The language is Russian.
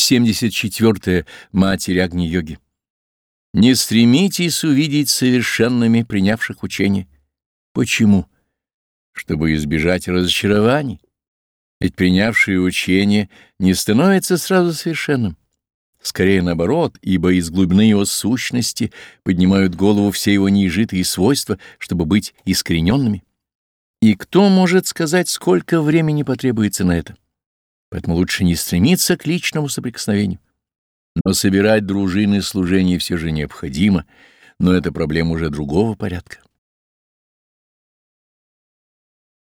74. -я. Матерь Агни-йоги. Не стремитесь увидеть совершенными принявших учение. Почему? Чтобы избежать разочарований. Ведь принявшие учение не становится сразу совершенным. Скорее наоборот, ибо из глубины его сущности поднимают голову все его неизжитые свойства, чтобы быть искорененными. И кто может сказать, сколько времени потребуется на это? Поэтому лучше не стремиться к личному соприкосновению. Но собирать дружины служения все же необходимо, но это проблема уже другого порядка.